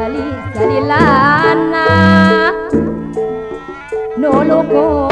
gali salilana no loco.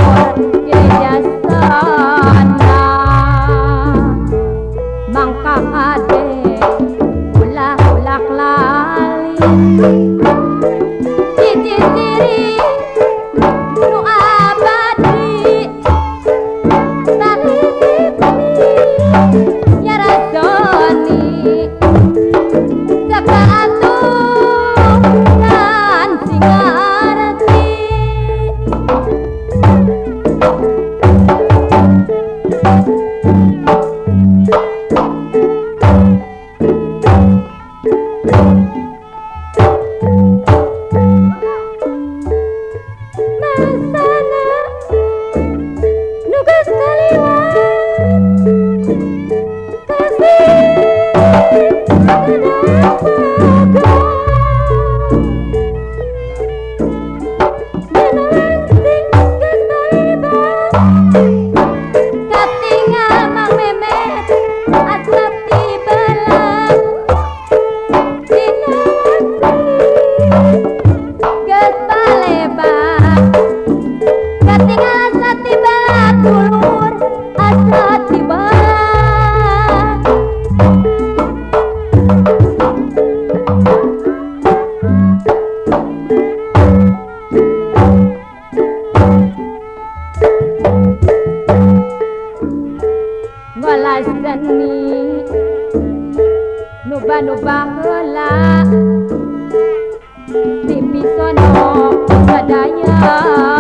ni noba noba hola pipi sono kadaya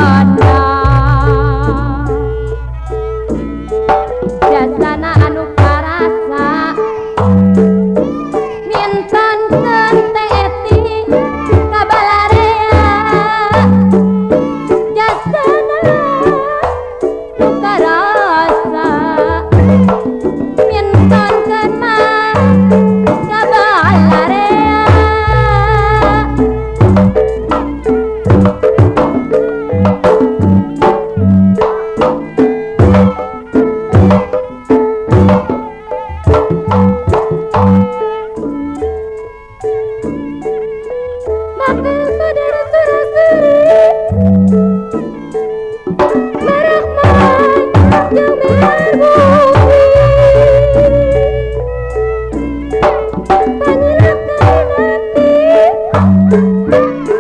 Música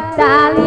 Natal